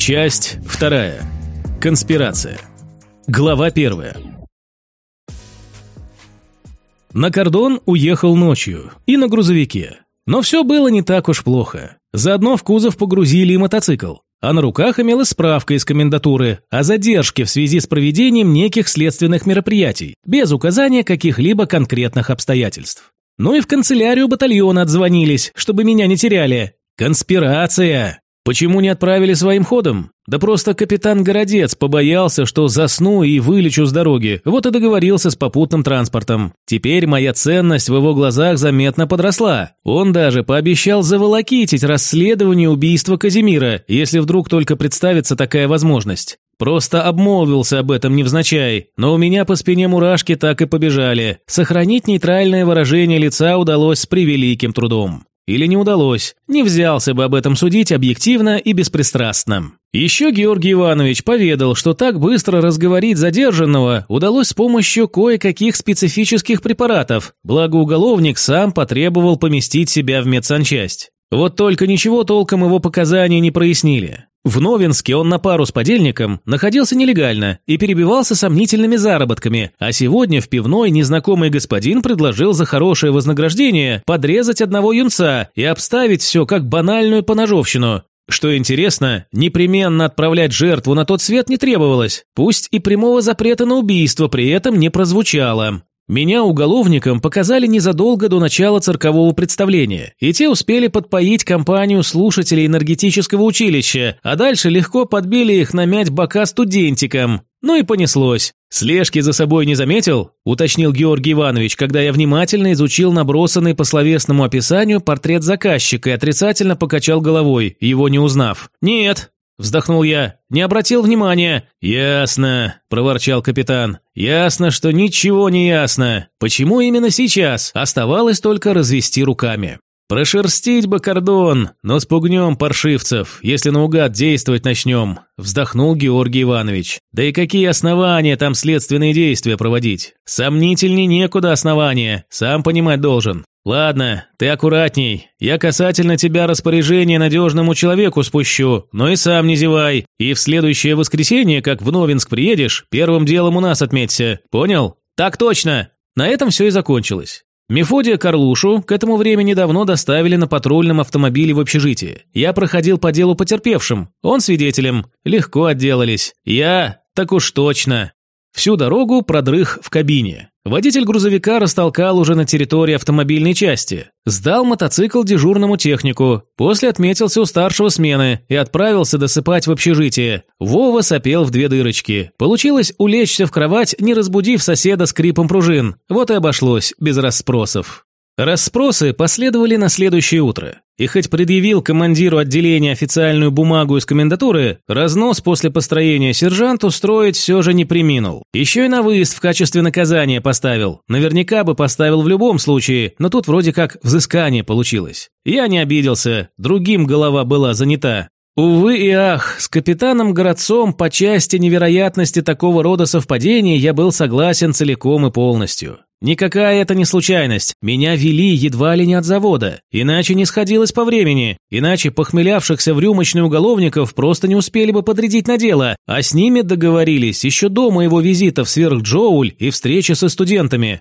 Часть вторая. Конспирация. Глава первая. На кордон уехал ночью и на грузовике. Но все было не так уж плохо. Заодно в кузов погрузили и мотоцикл. А на руках имелась справка из комендатуры о задержке в связи с проведением неких следственных мероприятий, без указания каких-либо конкретных обстоятельств. Ну и в канцелярию батальона отзвонились, чтобы меня не теряли. Конспирация! Почему не отправили своим ходом? Да просто капитан Городец побоялся, что засну и вылечу с дороги, вот и договорился с попутным транспортом. Теперь моя ценность в его глазах заметно подросла. Он даже пообещал заволокитить расследование убийства Казимира, если вдруг только представится такая возможность. Просто обмолвился об этом невзначай, но у меня по спине мурашки так и побежали. Сохранить нейтральное выражение лица удалось с превеликим трудом. Или не удалось, не взялся бы об этом судить объективно и беспристрастно. Еще Георгий Иванович поведал, что так быстро разговорить задержанного удалось с помощью кое-каких специфических препаратов, благо уголовник сам потребовал поместить себя в медсанчасть. Вот только ничего толком его показания не прояснили. В Новинске он на пару с подельником находился нелегально и перебивался сомнительными заработками, а сегодня в пивной незнакомый господин предложил за хорошее вознаграждение подрезать одного юнца и обставить все как банальную поножовщину. Что интересно, непременно отправлять жертву на тот свет не требовалось, пусть и прямого запрета на убийство при этом не прозвучало. Меня уголовникам показали незадолго до начала циркового представления, и те успели подпоить компанию слушателей энергетического училища, а дальше легко подбили их намять бока студентикам. Ну и понеслось. «Слежки за собой не заметил?» – уточнил Георгий Иванович, когда я внимательно изучил набросанный по словесному описанию портрет заказчика и отрицательно покачал головой, его не узнав. «Нет, Вздохнул я. «Не обратил внимания». «Ясно», – проворчал капитан. «Ясно, что ничего не ясно. Почему именно сейчас? Оставалось только развести руками». «Прошерстить бы кордон, но спугнем паршивцев, если наугад действовать начнем», – вздохнул Георгий Иванович. «Да и какие основания там следственные действия проводить? Сомнительней некуда основания, сам понимать должен. «Ладно, ты аккуратней. Я касательно тебя распоряжение надежному человеку спущу, но и сам не зевай. И в следующее воскресенье, как в Новинск приедешь, первым делом у нас отметься. Понял? Так точно!» На этом все и закончилось. Мефодия Карлушу к этому времени давно доставили на патрульном автомобиле в общежитие. Я проходил по делу потерпевшим, он свидетелем. Легко отделались. Я... так уж точно. Всю дорогу продрых в кабине. Водитель грузовика растолкал уже на территории автомобильной части. Сдал мотоцикл дежурному технику, после отметился у старшего смены и отправился досыпать в общежитие. Вова сопел в две дырочки. Получилось улечься в кровать, не разбудив соседа скрипом пружин. Вот и обошлось, без расспросов. Расспросы последовали на следующее утро. И хоть предъявил командиру отделения официальную бумагу из комендатуры, разнос после построения сержант устроить все же не приминул. Еще и на выезд в качестве наказания поставил. Наверняка бы поставил в любом случае, но тут вроде как взыскание получилось. Я не обиделся, другим голова была занята. Увы и ах, с капитаном Городцом по части невероятности такого рода совпадений я был согласен целиком и полностью. Никакая это не случайность. Меня вели едва ли не от завода. Иначе не сходилось по времени. Иначе похмелявшихся в рюмочный уголовников просто не успели бы подрядить на дело. А с ними договорились еще до моего визита в Сверхджоуль и встречи со студентами.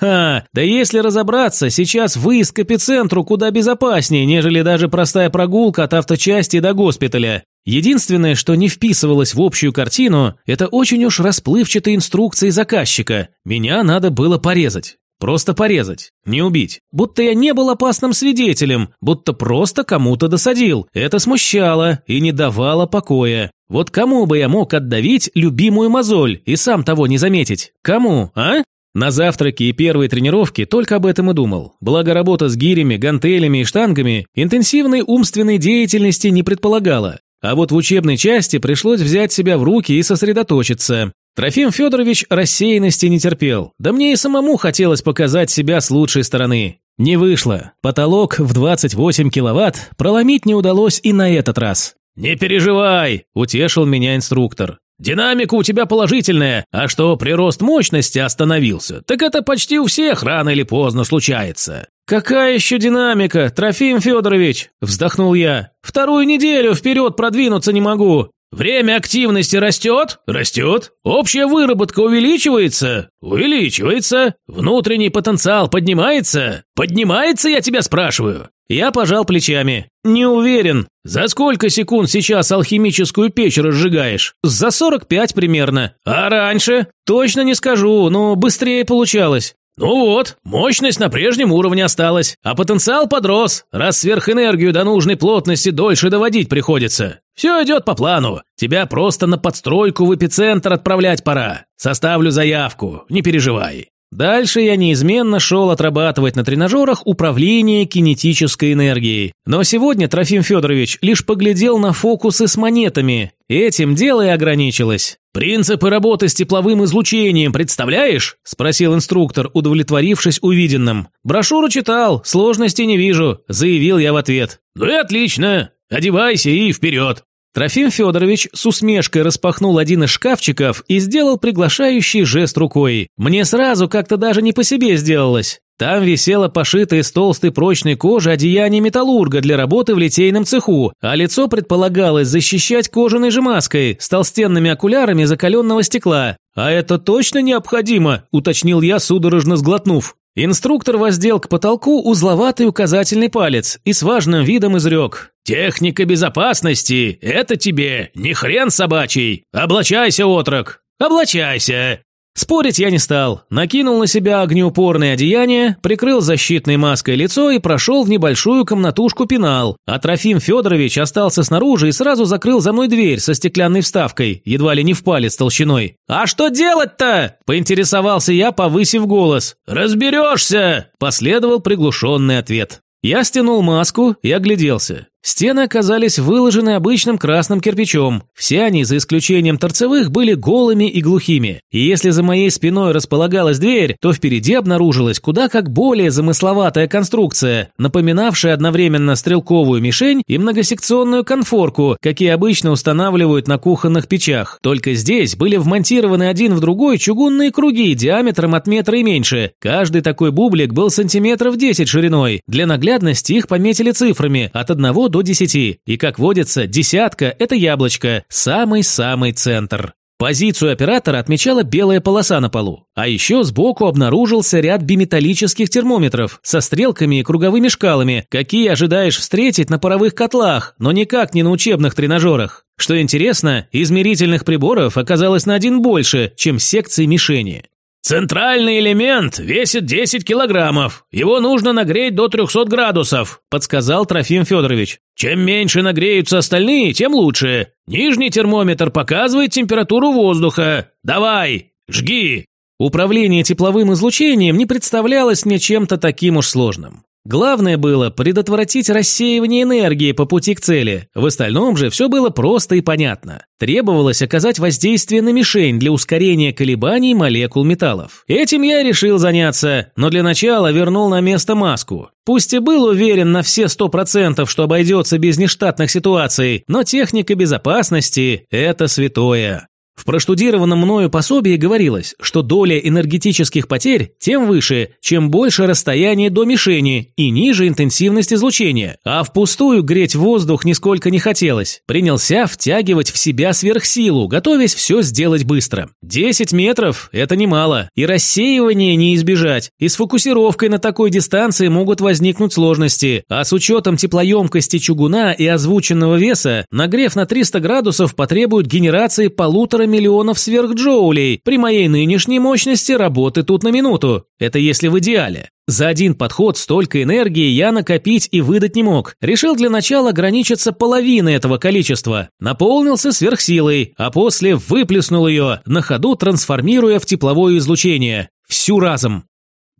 Ха, да если разобраться, сейчас выезд к эпицентру куда безопаснее, нежели даже простая прогулка от авточасти до госпиталя. Единственное, что не вписывалось в общую картину, это очень уж расплывчатые инструкции заказчика. Меня надо было порезать. Просто порезать, не убить. Будто я не был опасным свидетелем, будто просто кому-то досадил. Это смущало и не давало покоя. Вот кому бы я мог отдавить любимую мозоль и сам того не заметить? Кому, а? На завтраке и первой тренировке только об этом и думал. Благо работа с гирями, гантелями и штангами интенсивной умственной деятельности не предполагала. А вот в учебной части пришлось взять себя в руки и сосредоточиться. Трофим Федорович рассеянности не терпел, да мне и самому хотелось показать себя с лучшей стороны. Не вышло. Потолок в 28 киловатт проломить не удалось и на этот раз. «Не переживай», – утешил меня инструктор. «Динамика у тебя положительная, а что прирост мощности остановился, так это почти у всех рано или поздно случается. «Какая еще динамика, Трофим Федорович?» – вздохнул я. «Вторую неделю вперед продвинуться не могу. Время активности растет? Растет. Общая выработка увеличивается? Увеличивается. Внутренний потенциал поднимается? Поднимается, я тебя спрашиваю. Я пожал плечами. Не уверен. За сколько секунд сейчас алхимическую печь разжигаешь? За 45 примерно. А раньше? Точно не скажу, но быстрее получалось. Ну вот, мощность на прежнем уровне осталась, а потенциал подрос, раз сверхэнергию до нужной плотности дольше доводить приходится. Все идет по плану. Тебя просто на подстройку в эпицентр отправлять пора. Составлю заявку, не переживай. Дальше я неизменно шел отрабатывать на тренажерах управление кинетической энергией. Но сегодня Трофим Федорович лишь поглядел на фокусы с монетами. Этим дело и ограничилось. «Принципы работы с тепловым излучением представляешь?» – спросил инструктор, удовлетворившись увиденным. «Брошюру читал, сложности не вижу», – заявил я в ответ. «Ну и отлично. Одевайся и вперед». Трофим Федорович с усмешкой распахнул один из шкафчиков и сделал приглашающий жест рукой. Мне сразу как-то даже не по себе сделалось. Там висело пошитое из толстой прочной кожи одеяние металлурга для работы в литейном цеху, а лицо предполагалось защищать кожаной же маской с толстенными окулярами закаленного стекла. «А это точно необходимо?» – уточнил я, судорожно сглотнув. Инструктор воздел к потолку узловатый указательный палец и с важным видом изрек. «Техника безопасности – это тебе, не хрен собачий! Облачайся, отрок! Облачайся!» Спорить я не стал, накинул на себя огнеупорное одеяние, прикрыл защитной маской лицо и прошел в небольшую комнатушку пенал, а Трофим Федорович остался снаружи и сразу закрыл за мной дверь со стеклянной вставкой, едва ли не в палец толщиной. «А что делать-то?» – поинтересовался я, повысив голос. «Разберешься!» – последовал приглушенный ответ. Я стянул маску и огляделся. Стены оказались выложены обычным красным кирпичом. Все они, за исключением торцевых, были голыми и глухими. И если за моей спиной располагалась дверь, то впереди обнаружилась куда как более замысловатая конструкция, напоминавшая одновременно стрелковую мишень и многосекционную конфорку, какие обычно устанавливают на кухонных печах. Только здесь были вмонтированы один в другой чугунные круги диаметром от метра и меньше. Каждый такой бублик был сантиметров 10 шириной. Для наглядности их пометили цифрами от 1 до 10. И, как водится, десятка – это яблочко, самый-самый центр. Позицию оператора отмечала белая полоса на полу. А еще сбоку обнаружился ряд биметаллических термометров со стрелками и круговыми шкалами, какие ожидаешь встретить на паровых котлах, но никак не на учебных тренажерах. Что интересно, измерительных приборов оказалось на один больше, чем секции мишени. «Центральный элемент весит 10 килограммов. Его нужно нагреть до 300 градусов», – подсказал Трофим Федорович. «Чем меньше нагреются остальные, тем лучше. Нижний термометр показывает температуру воздуха. Давай, жги!» Управление тепловым излучением не представлялось мне чем-то таким уж сложным. Главное было предотвратить рассеивание энергии по пути к цели. В остальном же все было просто и понятно. Требовалось оказать воздействие на мишень для ускорения колебаний молекул металлов. Этим я решил заняться, но для начала вернул на место маску. Пусть и был уверен на все сто процентов, что обойдется без нештатных ситуаций, но техника безопасности – это святое. В проштудированном мною пособии говорилось, что доля энергетических потерь тем выше, чем больше расстояние до мишени и ниже интенсивность излучения, а впустую греть воздух нисколько не хотелось. Принялся втягивать в себя сверхсилу, готовясь все сделать быстро. 10 метров – это немало, и рассеивание не избежать, и с фокусировкой на такой дистанции могут возникнуть сложности, а с учетом теплоемкости чугуна и озвученного веса, нагрев на 300 градусов потребует генерации полутора миллионов сверхджоулей. При моей нынешней мощности работы тут на минуту. Это если в идеале. За один подход столько энергии я накопить и выдать не мог. Решил для начала ограничиться половиной этого количества. Наполнился сверхсилой, а после выплеснул ее, на ходу трансформируя в тепловое излучение. Всю разом.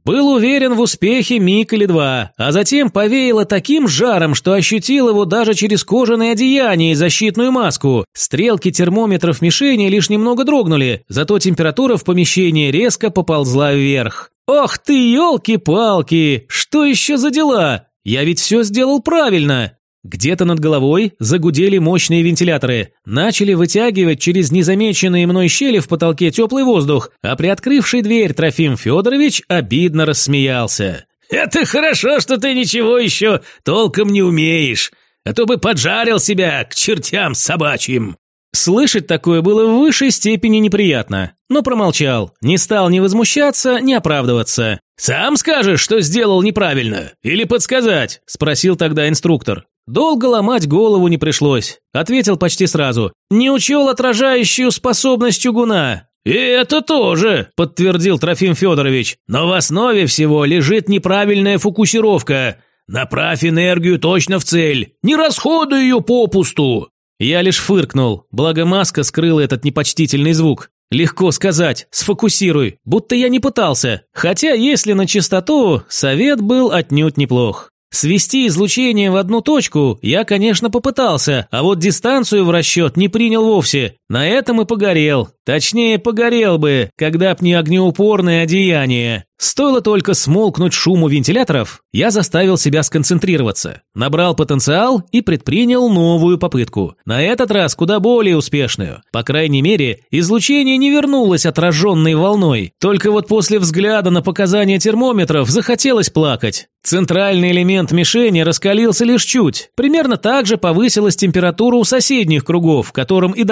Был уверен в успехе миг или два, а затем повеяло таким жаром, что ощутил его даже через кожаное одеяние и защитную маску. Стрелки термометров мишени лишь немного дрогнули, зато температура в помещении резко поползла вверх. «Ох ты, елки-палки! Что еще за дела? Я ведь все сделал правильно!» Где-то над головой загудели мощные вентиляторы, начали вытягивать через незамеченные мной щели в потолке теплый воздух, а приоткрывший дверь Трофим Федорович обидно рассмеялся. «Это хорошо, что ты ничего еще толком не умеешь, а то бы поджарил себя к чертям собачьим!» Слышать такое было в высшей степени неприятно, но промолчал, не стал ни возмущаться, ни оправдываться. «Сам скажешь, что сделал неправильно? Или подсказать?» – спросил тогда инструктор. Долго ломать голову не пришлось. Ответил почти сразу. «Не учел отражающую способность чугуна. «И это тоже», – подтвердил Трофим Федорович. «Но в основе всего лежит неправильная фокусировка. Направь энергию точно в цель. Не расходуй ее попусту». Я лишь фыркнул, благо маска скрыла этот непочтительный звук. Легко сказать, сфокусируй, будто я не пытался. Хотя, если на чистоту, совет был отнюдь неплох. Свести излучение в одну точку я, конечно, попытался, а вот дистанцию в расчет не принял вовсе. На этом и погорел. Точнее, погорел бы, когда б не огнеупорное одеяние. Стоило только смолкнуть шуму вентиляторов, я заставил себя сконцентрироваться, набрал потенциал и предпринял новую попытку. На этот раз куда более успешную. По крайней мере, излучение не вернулось отраженной волной. Только вот после взгляда на показания термометров захотелось плакать. Центральный элемент мишени раскалился лишь чуть. Примерно так же повысилась температура у соседних кругов, которым и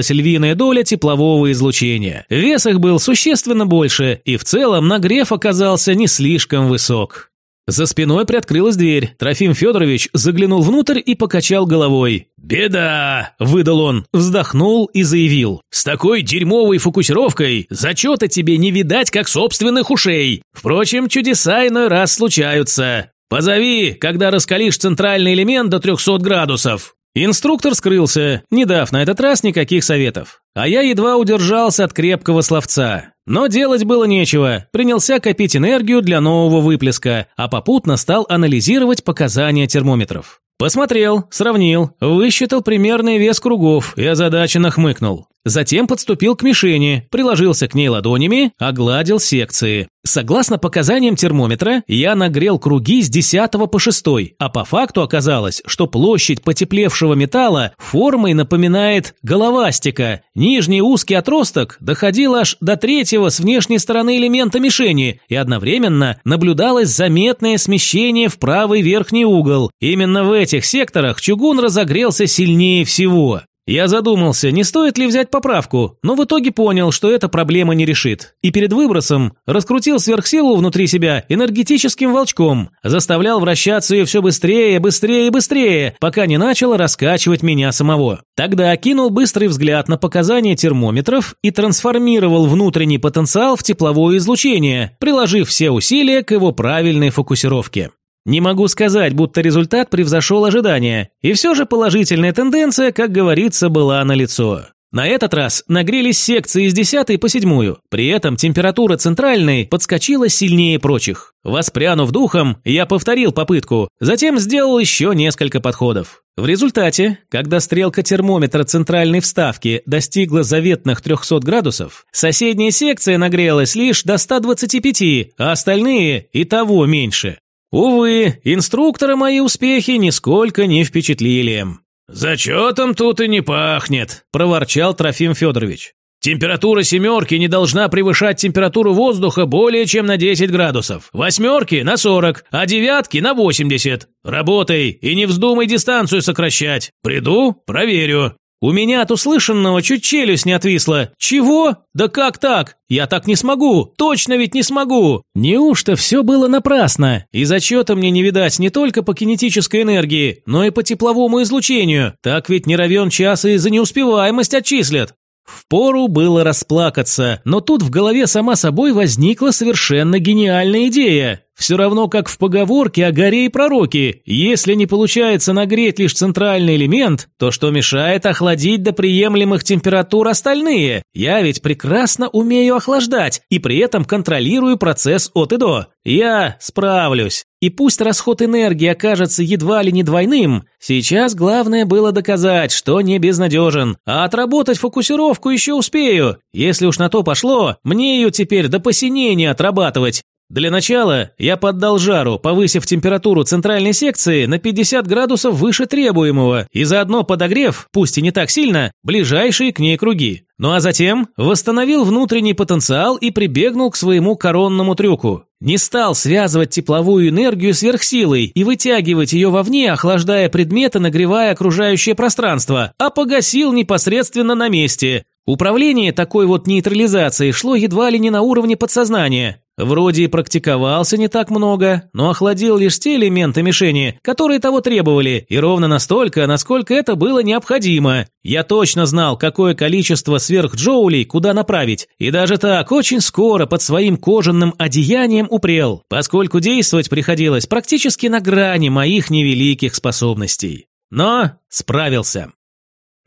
досталась львиная доля теплового излучения. Вес их был существенно больше, и в целом нагрев оказался не слишком высок. За спиной приоткрылась дверь. Трофим Федорович заглянул внутрь и покачал головой. «Беда!» – выдал он, вздохнул и заявил. «С такой дерьмовой фокусировкой зачета тебе не видать, как собственных ушей. Впрочем, чудеса иной раз случаются. Позови, когда раскалишь центральный элемент до 300 градусов». Инструктор скрылся, не дав на этот раз никаких советов. А я едва удержался от крепкого словца. Но делать было нечего, принялся копить энергию для нового выплеска, а попутно стал анализировать показания термометров. Посмотрел, сравнил, высчитал примерный вес кругов и озадаченно хмыкнул. Затем подступил к мишени, приложился к ней ладонями, огладил секции. Согласно показаниям термометра, я нагрел круги с 10 по 6, а по факту оказалось, что площадь потеплевшего металла формой напоминает головастика. Нижний узкий отросток доходил аж до третьего с внешней стороны элемента мишени, и одновременно наблюдалось заметное смещение в правый верхний угол. Именно в этих секторах чугун разогрелся сильнее всего. Я задумался, не стоит ли взять поправку, но в итоге понял, что эта проблема не решит. И перед выбросом раскрутил сверхсилу внутри себя энергетическим волчком, заставлял вращаться ее все быстрее, быстрее и быстрее, пока не начало раскачивать меня самого. Тогда кинул быстрый взгляд на показания термометров и трансформировал внутренний потенциал в тепловое излучение, приложив все усилия к его правильной фокусировке. Не могу сказать, будто результат превзошел ожидания, и все же положительная тенденция, как говорится, была налицо. На этот раз нагрелись секции с 10 по 7, при этом температура центральной подскочила сильнее прочих. Воспрянув духом, я повторил попытку, затем сделал еще несколько подходов. В результате, когда стрелка термометра центральной вставки достигла заветных 300 градусов, соседняя секция нагрелась лишь до 125, а остальные и того меньше. Увы, инструктора мои успехи нисколько не впечатлили. «Зачетом тут и не пахнет», – проворчал Трофим Федорович. «Температура семерки не должна превышать температуру воздуха более чем на 10 градусов, восьмерки – на 40, а девятки – на 80. Работай и не вздумай дистанцию сокращать. Приду – проверю». У меня от услышанного чуть челюсть не отвисла. Чего? Да как так? Я так не смогу. Точно ведь не смогу. Неужто все было напрасно? И зачета мне не видать не только по кинетической энергии, но и по тепловому излучению. Так ведь не равен час и за неуспеваемость отчислят. Впору было расплакаться, но тут в голове сама собой возникла совершенно гениальная идея. Все равно, как в поговорке о горе и пророке, если не получается нагреть лишь центральный элемент, то что мешает охладить до приемлемых температур остальные? Я ведь прекрасно умею охлаждать и при этом контролирую процесс от и до. Я справлюсь. И пусть расход энергии окажется едва ли не двойным, сейчас главное было доказать, что не безнадежен, а отработать фокусировку еще успею. Если уж на то пошло, мне ее теперь до посинения отрабатывать. Для начала я поддал жару, повысив температуру центральной секции на 50 градусов выше требуемого и заодно подогрев, пусть и не так сильно, ближайшие к ней круги. Ну а затем восстановил внутренний потенциал и прибегнул к своему коронному трюку. Не стал связывать тепловую энергию сверхсилой и вытягивать ее вовне, охлаждая предметы, нагревая окружающее пространство, а погасил непосредственно на месте. Управление такой вот нейтрализацией шло едва ли не на уровне подсознания. Вроде и практиковался не так много, но охладил лишь те элементы мишени, которые того требовали, и ровно настолько, насколько это было необходимо. Я точно знал, какое количество сверхджоулей куда направить, и даже так очень скоро под своим кожаным одеянием упрел, поскольку действовать приходилось практически на грани моих невеликих способностей. Но справился.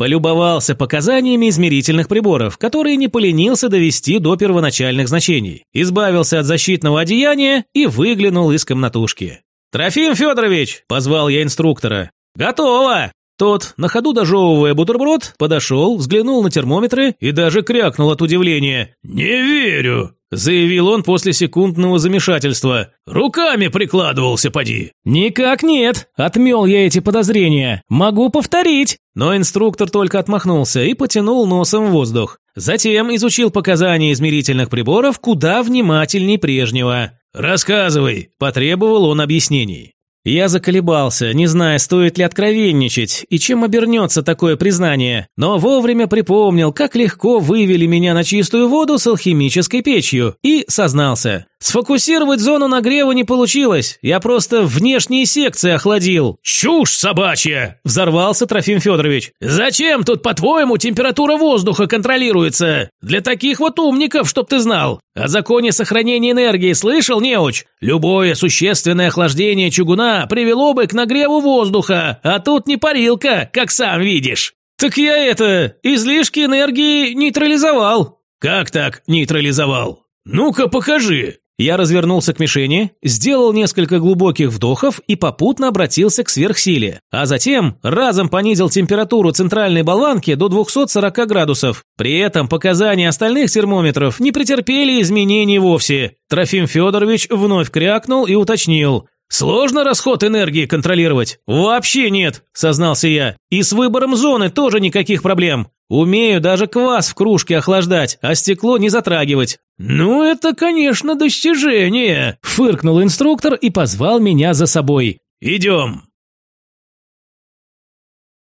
Полюбовался показаниями измерительных приборов, которые не поленился довести до первоначальных значений, избавился от защитного одеяния и выглянул из комнатушки. «Трофим Федорович!» – позвал я инструктора. «Готово!» Тот, на ходу дожевывая бутерброд, подошел, взглянул на термометры и даже крякнул от удивления. «Не верю!» заявил он после секундного замешательства. «Руками прикладывался, поди!» «Никак нет!» – отмел я эти подозрения. «Могу повторить!» Но инструктор только отмахнулся и потянул носом в воздух. Затем изучил показания измерительных приборов куда внимательней прежнего. «Рассказывай!» – потребовал он объяснений. Я заколебался, не зная, стоит ли откровенничать и чем обернется такое признание, но вовремя припомнил, как легко вывели меня на чистую воду с алхимической печью, и сознался. Сфокусировать зону нагрева не получилось, я просто внешние секции охладил. «Чушь собачья!» – взорвался Трофим Федорович. «Зачем тут, по-твоему, температура воздуха контролируется? Для таких вот умников, чтоб ты знал. О законе сохранения энергии слышал, неуч? Любое существенное охлаждение чугуна привело бы к нагреву воздуха, а тут не парилка, как сам видишь». «Так я это, излишки энергии нейтрализовал». «Как так нейтрализовал? Ну-ка покажи». Я развернулся к мишени, сделал несколько глубоких вдохов и попутно обратился к сверхсиле, а затем разом понизил температуру центральной болванки до 240 градусов. При этом показания остальных термометров не претерпели изменений вовсе. Трофим Федорович вновь крякнул и уточнил. «Сложно расход энергии контролировать?» «Вообще нет», – сознался я. «И с выбором зоны тоже никаких проблем. Умею даже квас в кружке охлаждать, а стекло не затрагивать». «Ну, это, конечно, достижение», – фыркнул инструктор и позвал меня за собой. «Идем».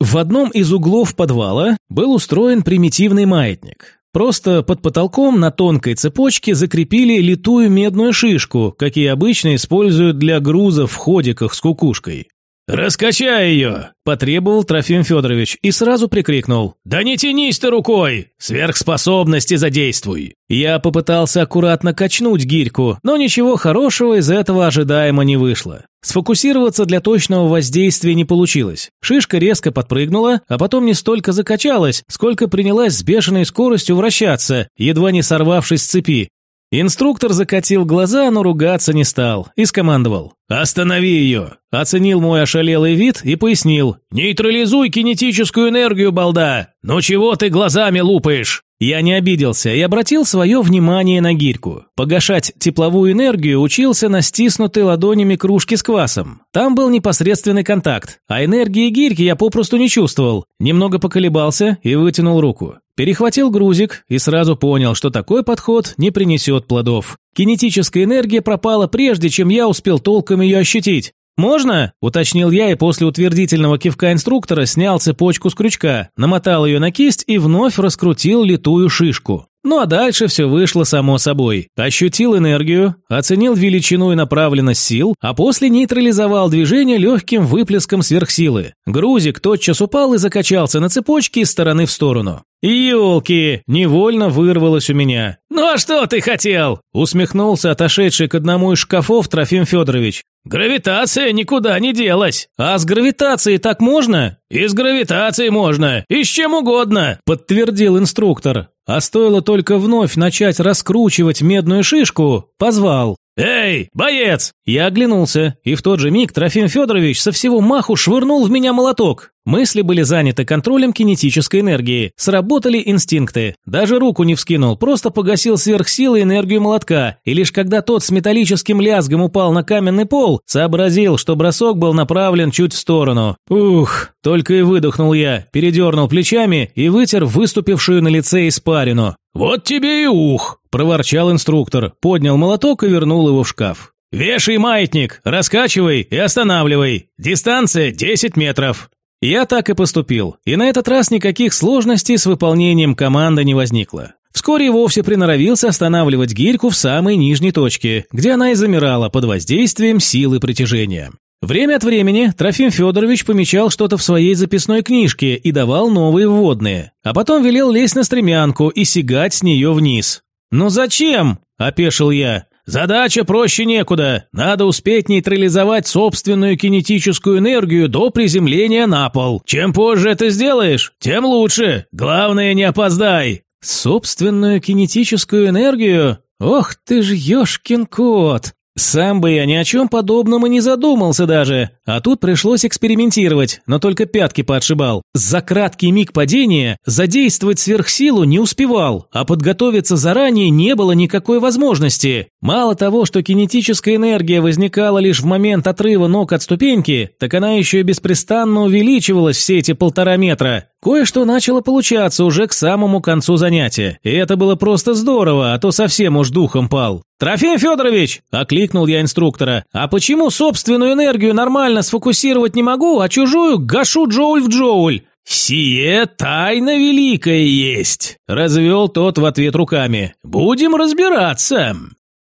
В одном из углов подвала был устроен примитивный маятник. Просто под потолком на тонкой цепочке закрепили литую медную шишку, какие обычно используют для груза в ходиках с кукушкой. «Раскачай ее!» – потребовал Трофим Федорович и сразу прикрикнул. «Да не тянись ты рукой! Сверхспособности задействуй!» Я попытался аккуратно качнуть гирьку, но ничего хорошего из этого ожидаемо не вышло. Сфокусироваться для точного воздействия не получилось. Шишка резко подпрыгнула, а потом не столько закачалась, сколько принялась с бешеной скоростью вращаться, едва не сорвавшись с цепи. Инструктор закатил глаза, но ругаться не стал и скомандовал. «Останови ее!» Оценил мой ошалелый вид и пояснил. «Нейтрализуй кинетическую энергию, балда! Ну чего ты глазами лупаешь?» Я не обиделся и обратил свое внимание на гирьку. Погашать тепловую энергию учился на стиснутой ладонями кружке с квасом. Там был непосредственный контакт, а энергии гирьки я попросту не чувствовал. Немного поколебался и вытянул руку. Перехватил грузик и сразу понял, что такой подход не принесет плодов. Кинетическая энергия пропала прежде, чем я успел толком ее ощутить. «Можно?» – уточнил я и после утвердительного кивка инструктора снял цепочку с крючка, намотал ее на кисть и вновь раскрутил литую шишку. Ну а дальше все вышло само собой. Ощутил энергию, оценил величину и направленность сил, а после нейтрализовал движение легким выплеском сверхсилы. Грузик тотчас упал и закачался на цепочке из стороны в сторону. «Елки!» – невольно вырвалось у меня. «Ну а что ты хотел?» – усмехнулся отошедший к одному из шкафов Трофим Федорович. «Гравитация никуда не делась!» «А с гравитацией так можно?» «И с гравитацией можно, и с чем угодно!» – подтвердил инструктор. А стоило только вновь начать раскручивать медную шишку, позвал. «Эй, боец!» Я оглянулся, и в тот же миг Трофим Федорович со всего маху швырнул в меня молоток. Мысли были заняты контролем кинетической энергии, сработали инстинкты. Даже руку не вскинул, просто погасил сверхсилы энергию молотка, и лишь когда тот с металлическим лязгом упал на каменный пол, сообразил, что бросок был направлен чуть в сторону. Ух, только и выдохнул я, передернул плечами и вытер выступившую на лице испарину. «Вот тебе и ух!» – проворчал инструктор, поднял молоток и вернул его в шкаф. «Вешай маятник, раскачивай и останавливай. Дистанция 10 метров». Я так и поступил, и на этот раз никаких сложностей с выполнением команды не возникло. Вскоре вовсе приноровился останавливать гирьку в самой нижней точке, где она и замирала под воздействием силы притяжения. Время от времени Трофим Федорович помечал что-то в своей записной книжке и давал новые вводные, а потом велел лезть на стремянку и сигать с нее вниз. «Ну зачем?» – опешил я. Задача проще некуда. Надо успеть нейтрализовать собственную кинетическую энергию до приземления на пол. Чем позже это сделаешь, тем лучше. Главное, не опоздай. Собственную кинетическую энергию? Ох ты ж ёшкин кот. Сам бы я ни о чем подобном и не задумался даже, а тут пришлось экспериментировать, но только пятки подшибал. За краткий миг падения задействовать сверхсилу не успевал, а подготовиться заранее не было никакой возможности. Мало того, что кинетическая энергия возникала лишь в момент отрыва ног от ступеньки, так она еще и беспрестанно увеличивалась все эти полтора метра. Кое-что начало получаться уже к самому концу занятия, и это было просто здорово, а то совсем уж духом пал. «Трофим Федорович!» – окликнул я инструктора. «А почему собственную энергию нормально сфокусировать не могу, а чужую гашу джоуль в джоуль?» «Сие тайна великая есть!» – развел тот в ответ руками. «Будем разбираться!»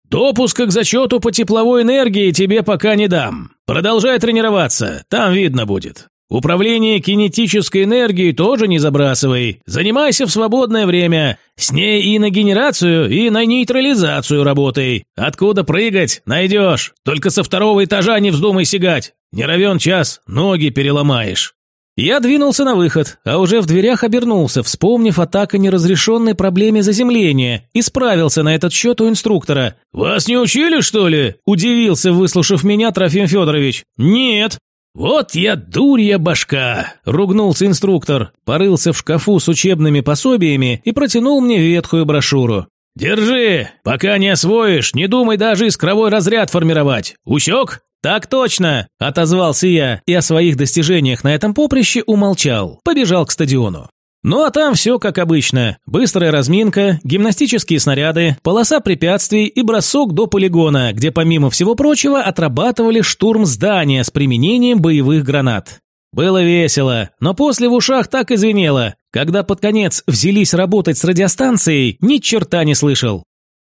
«Допуска к зачету по тепловой энергии тебе пока не дам. Продолжай тренироваться, там видно будет. Управление кинетической энергией тоже не забрасывай. Занимайся в свободное время. С ней и на генерацию, и на нейтрализацию работай. Откуда прыгать, найдешь. Только со второго этажа не вздумай сигать. Не равен час, ноги переломаешь. Я двинулся на выход, а уже в дверях обернулся, вспомнив о так и неразрешенной проблеме заземления, и справился на этот счет у инструктора. «Вас не учили, что ли?» – удивился, выслушав меня Трофим Федорович. «Нет», «Вот я дурья башка!» – ругнулся инструктор, порылся в шкафу с учебными пособиями и протянул мне ветхую брошюру. «Держи! Пока не освоишь, не думай даже искровой разряд формировать. Усек?» «Так точно!» – отозвался я и о своих достижениях на этом поприще умолчал. Побежал к стадиону. Ну а там все как обычно. Быстрая разминка, гимнастические снаряды, полоса препятствий и бросок до полигона, где помимо всего прочего отрабатывали штурм здания с применением боевых гранат. Было весело, но после в ушах так и. Когда под конец взялись работать с радиостанцией, ни черта не слышал.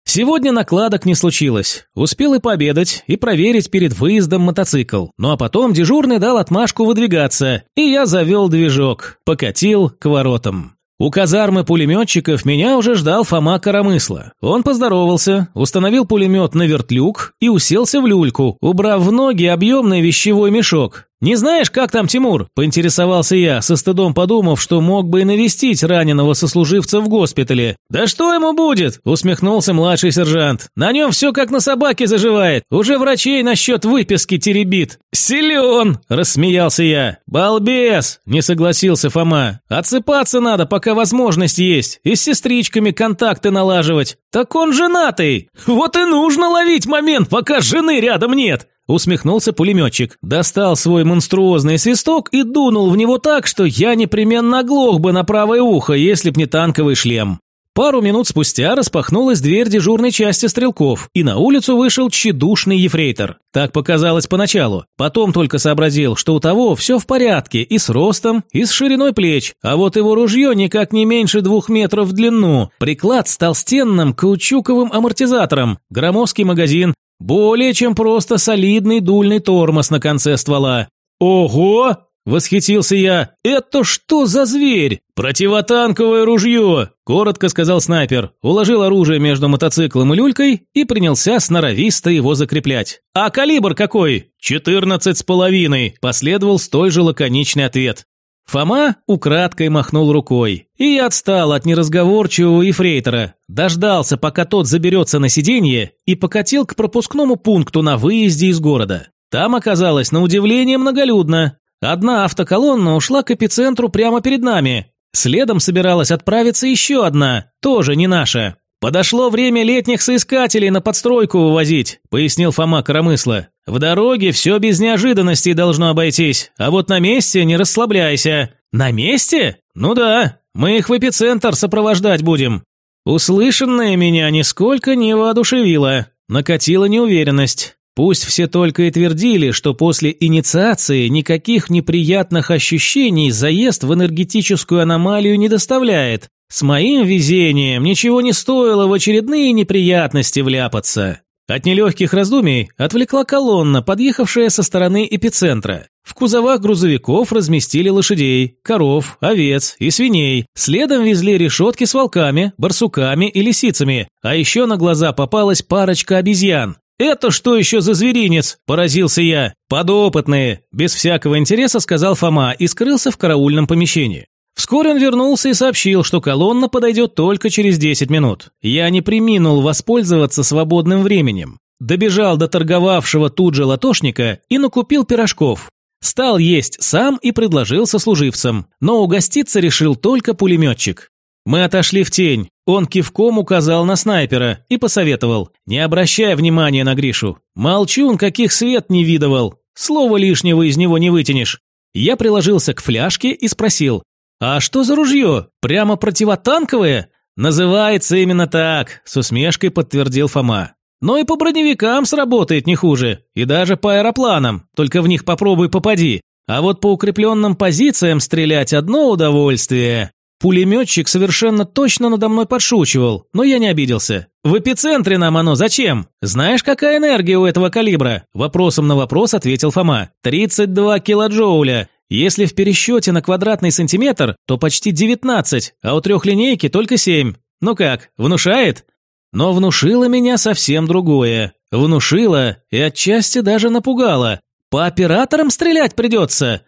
Сегодня накладок не случилось. Успел и пообедать, и проверить перед выездом мотоцикл. Ну а потом дежурный дал отмашку выдвигаться, и я завел движок, покатил к воротам. У казармы пулеметчиков меня уже ждал Фома Коромысла. Он поздоровался, установил пулемет на вертлюг и уселся в люльку, убрав в ноги объемный вещевой мешок. «Не знаешь, как там Тимур?» – поинтересовался я, со стыдом подумав, что мог бы и навестить раненого сослуживца в госпитале. «Да что ему будет?» – усмехнулся младший сержант. «На нем все как на собаке заживает. Уже врачей насчет выписки теребит». «Силен!» – рассмеялся я. «Балбес!» – не согласился Фома. «Отсыпаться надо, пока возможность есть, и с сестричками контакты налаживать. Так он женатый! Вот и нужно ловить момент, пока жены рядом нет!» Усмехнулся пулеметчик, достал свой монструозный свисток и дунул в него так, что я непременно оглох бы на правое ухо, если б не танковый шлем. Пару минут спустя распахнулась дверь дежурной части стрелков, и на улицу вышел тщедушный ефрейтор. Так показалось поначалу. Потом только сообразил, что у того все в порядке и с ростом, и с шириной плеч, а вот его ружье никак не меньше двух метров в длину, приклад с толстенным каучуковым амортизатором, громоздкий магазин, более чем просто солидный дульный тормоз на конце ствола. «Ого!» – восхитился я. «Это что за зверь? Противотанковое ружье!» – коротко сказал снайпер. Уложил оружие между мотоциклом и люлькой и принялся сноровисто его закреплять. «А калибр какой?» «Четырнадцать с половиной», – последовал столь же лаконичный ответ. Фома украдкой махнул рукой, и отстал от неразговорчивого ефрейтора, дождался, пока тот заберется на сиденье, и покатил к пропускному пункту на выезде из города. Там оказалось на удивление многолюдно. Одна автоколонна ушла к эпицентру прямо перед нами. Следом собиралась отправиться еще одна, тоже не наша. «Подошло время летних соискателей на подстройку вывозить», – пояснил Фома Коромысла. «В дороге все без неожиданностей должно обойтись, а вот на месте не расслабляйся». «На месте? Ну да, мы их в эпицентр сопровождать будем». Услышанное меня нисколько не воодушевило, накатила неуверенность. Пусть все только и твердили, что после инициации никаких неприятных ощущений заезд в энергетическую аномалию не доставляет, с моим везением ничего не стоило в очередные неприятности вляпаться. От нелегких раздумий отвлекла колонна, подъехавшая со стороны эпицентра. В кузовах грузовиков разместили лошадей, коров, овец и свиней. Следом везли решетки с волками, барсуками и лисицами. А еще на глаза попалась парочка обезьян. «Это что еще за зверинец?» – поразился я. «Подопытные!» – без всякого интереса сказал Фома и скрылся в караульном помещении. Вскоре он вернулся и сообщил, что колонна подойдет только через 10 минут. Я не приминул воспользоваться свободным временем. Добежал до торговавшего тут же латошника и накупил пирожков. Стал есть сам и предложил сослуживцам, но угоститься решил только пулеметчик. Мы отошли в тень. Он кивком указал на снайпера и посоветовал, не обращая внимания на Гришу. Молчун, каких свет не видывал. Слова лишнего из него не вытянешь. Я приложился к фляжке и спросил, «А что за ружье? Прямо противотанковое?» «Называется именно так», – с усмешкой подтвердил Фома. «Но и по броневикам сработает не хуже, и даже по аэропланам, только в них попробуй попади. А вот по укрепленным позициям стрелять одно удовольствие». Пулеметчик совершенно точно надо мной подшучивал, но я не обиделся. «В эпицентре нам оно зачем? Знаешь, какая энергия у этого калибра?» Вопросом на вопрос ответил Фома. «32 килоджоуля. Если в пересчете на квадратный сантиметр, то почти 19, а у трехлинейки только 7. Ну как, внушает? Но внушило меня совсем другое. Внушило и отчасти даже напугало. По операторам стрелять придется.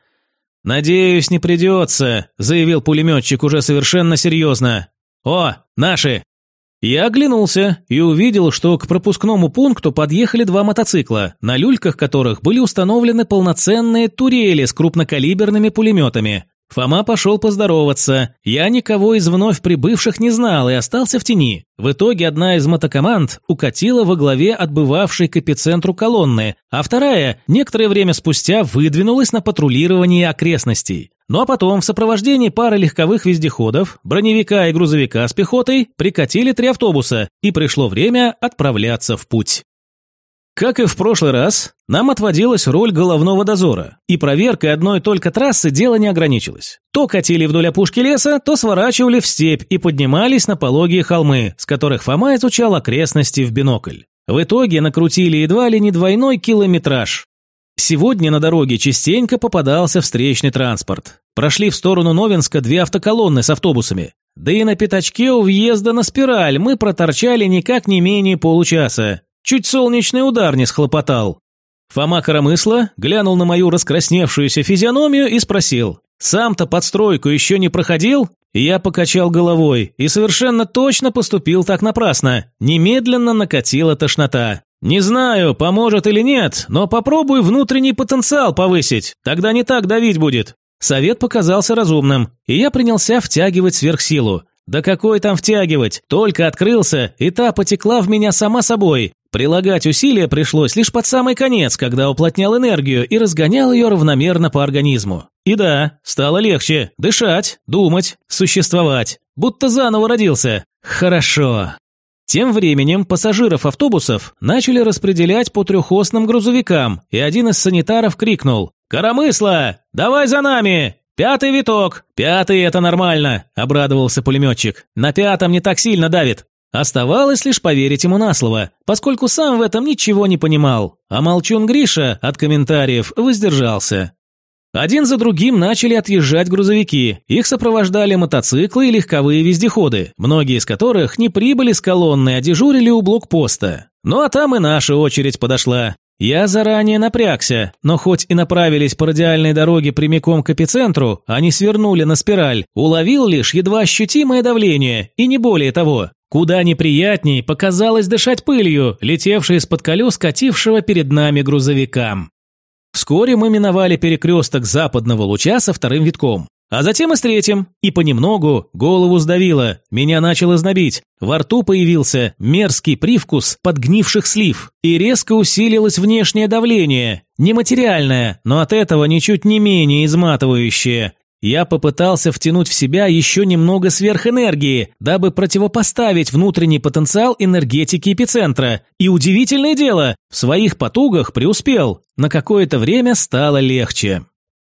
«Надеюсь, не придется», – заявил пулеметчик уже совершенно серьезно. «О, наши!» Я оглянулся и увидел, что к пропускному пункту подъехали два мотоцикла, на люльках которых были установлены полноценные турели с крупнокалиберными пулеметами. Фома пошел поздороваться. Я никого из вновь прибывших не знал и остался в тени. В итоге одна из мотокоманд укатила во главе отбывавшей к эпицентру колонны, а вторая некоторое время спустя выдвинулась на патрулирование окрестностей. Ну а потом в сопровождении пары легковых вездеходов, броневика и грузовика с пехотой прикатили три автобуса, и пришло время отправляться в путь. Как и в прошлый раз, нам отводилась роль головного дозора, и проверкой одной только трассы дело не ограничилось. То катили вдоль опушки леса, то сворачивали в степь и поднимались на пологие холмы, с которых Фома изучал окрестности в бинокль. В итоге накрутили едва ли не двойной километраж. Сегодня на дороге частенько попадался встречный транспорт. Прошли в сторону Новинска две автоколонны с автобусами. Да и на пятачке у въезда на спираль мы проторчали никак не менее получаса. Чуть солнечный удар не схлопотал. Фома Коромысла глянул на мою раскрасневшуюся физиономию и спросил. «Сам-то подстройку еще не проходил?» Я покачал головой и совершенно точно поступил так напрасно. Немедленно накатила тошнота. «Не знаю, поможет или нет, но попробуй внутренний потенциал повысить, тогда не так давить будет». Совет показался разумным, и я принялся втягивать сверхсилу. Да какой там втягивать, только открылся, и та потекла в меня сама собой. Прилагать усилия пришлось лишь под самый конец, когда уплотнял энергию и разгонял ее равномерно по организму. И да, стало легче дышать, думать, существовать. Будто заново родился. Хорошо. Тем временем пассажиров автобусов начали распределять по трехосным грузовикам, и один из санитаров крикнул «Коромысла, давай за нами! Пятый виток! Пятый – это нормально!» – обрадовался пулеметчик. «На пятом не так сильно давит!» Оставалось лишь поверить ему на слово, поскольку сам в этом ничего не понимал, а молчун Гриша от комментариев воздержался. Один за другим начали отъезжать грузовики. Их сопровождали мотоциклы и легковые вездеходы, многие из которых не прибыли с колонны, а дежурили у блокпоста. Ну а там и наша очередь подошла. Я заранее напрягся, но хоть и направились по радиальной дороге прямиком к эпицентру, они свернули на спираль, уловил лишь едва ощутимое давление, и не более того. Куда неприятней показалось дышать пылью, летевшей из-под колес катившего перед нами грузовикам. Вскоре мы миновали перекресток западного луча со вторым витком. А затем и с третьим. И понемногу голову сдавило, меня начало знобить. Во рту появился мерзкий привкус подгнивших слив. И резко усилилось внешнее давление. Нематериальное, но от этого ничуть не менее изматывающее. Я попытался втянуть в себя еще немного сверхэнергии, дабы противопоставить внутренний потенциал энергетики эпицентра. И удивительное дело, в своих потугах преуспел. На какое-то время стало легче.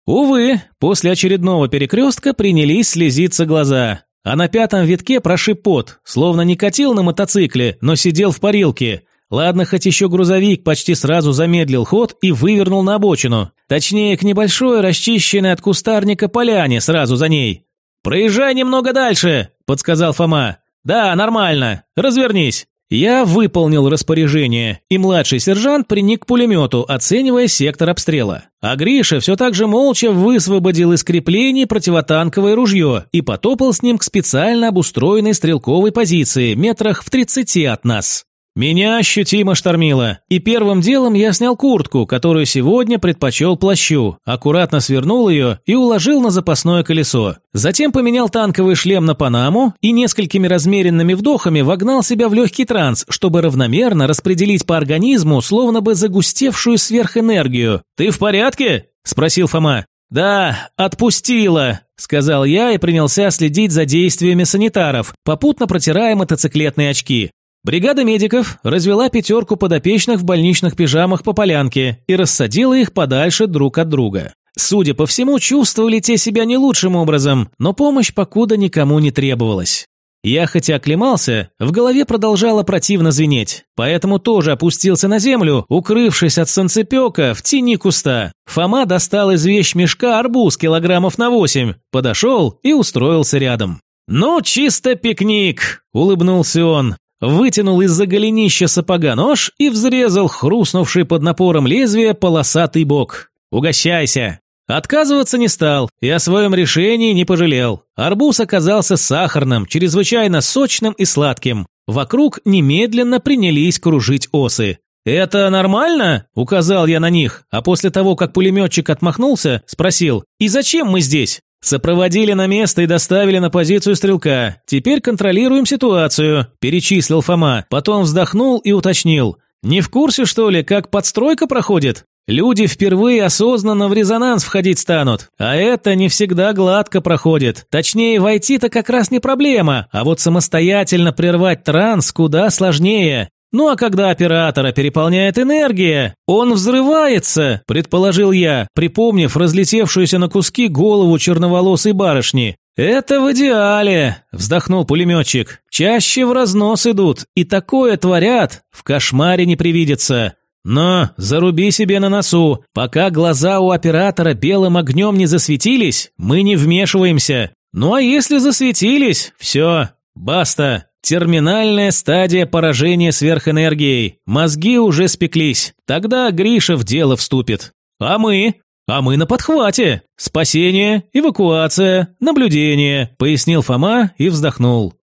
Увы, после очередного перекрестка принялись слезиться глаза. А на пятом витке прошиб пот, словно не катил на мотоцикле, но сидел в парилке. Ладно, хоть еще грузовик почти сразу замедлил ход и вывернул на обочину. Точнее, к небольшой, расчищенной от кустарника поляне сразу за ней. «Проезжай немного дальше», – подсказал Фома. «Да, нормально. Развернись». Я выполнил распоряжение, и младший сержант приник к пулемету, оценивая сектор обстрела. А Гриша все так же молча высвободил из креплений противотанковое ружье и потопал с ним к специально обустроенной стрелковой позиции метрах в тридцати от нас. Меня ощутимо штормило, и первым делом я снял куртку, которую сегодня предпочел плащу, аккуратно свернул ее и уложил на запасное колесо. Затем поменял танковый шлем на Панаму и несколькими размеренными вдохами вогнал себя в легкий транс, чтобы равномерно распределить по организму словно бы загустевшую сверхэнергию. «Ты в порядке?» – спросил Фома. «Да, отпустила», – сказал я и принялся следить за действиями санитаров, попутно протирая мотоциклетные очки. Бригада медиков развела пятерку подопечных в больничных пижамах по полянке и рассадила их подальше друг от друга. Судя по всему, чувствовали те себя не лучшим образом, но помощь покуда никому не требовалась. Я хотя оклемался, в голове продолжало противно звенеть, поэтому тоже опустился на землю, укрывшись от солнцепека в тени куста. Фома достал из вещмешка арбуз килограммов на восемь, подошел и устроился рядом. «Ну, чисто пикник!» – улыбнулся он вытянул из-за голенища сапога нож и взрезал хрустнувший под напором лезвия полосатый бок. «Угощайся!» Отказываться не стал и о своем решении не пожалел. Арбуз оказался сахарным, чрезвычайно сочным и сладким. Вокруг немедленно принялись кружить осы. «Это нормально?» – указал я на них, а после того, как пулеметчик отмахнулся, спросил «И зачем мы здесь?» «Сопроводили на место и доставили на позицию стрелка. Теперь контролируем ситуацию», – перечислил Фома. Потом вздохнул и уточнил. «Не в курсе, что ли, как подстройка проходит? Люди впервые осознанно в резонанс входить станут, а это не всегда гладко проходит. Точнее, войти-то как раз не проблема, а вот самостоятельно прервать транс куда сложнее. Ну а когда оператора переполняет энергия, он взрывается, предположил я, припомнив разлетевшуюся на куски голову черноволосой барышни. «Это в идеале», – вздохнул пулеметчик. «Чаще в разнос идут, и такое творят, в кошмаре не привидится. Но заруби себе на носу, пока глаза у оператора белым огнем не засветились, мы не вмешиваемся. Ну а если засветились, все, баста». Терминальная стадия поражения сверхэнергией. Мозги уже спеклись. Тогда Гриша в дело вступит. А мы? А мы на подхвате. Спасение, эвакуация, наблюдение, пояснил Фома и вздохнул.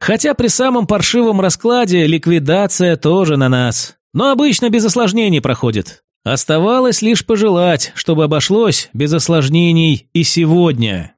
Хотя при самом паршивом раскладе ликвидация тоже на нас. Но обычно без осложнений проходит. Оставалось лишь пожелать, чтобы обошлось без осложнений и сегодня.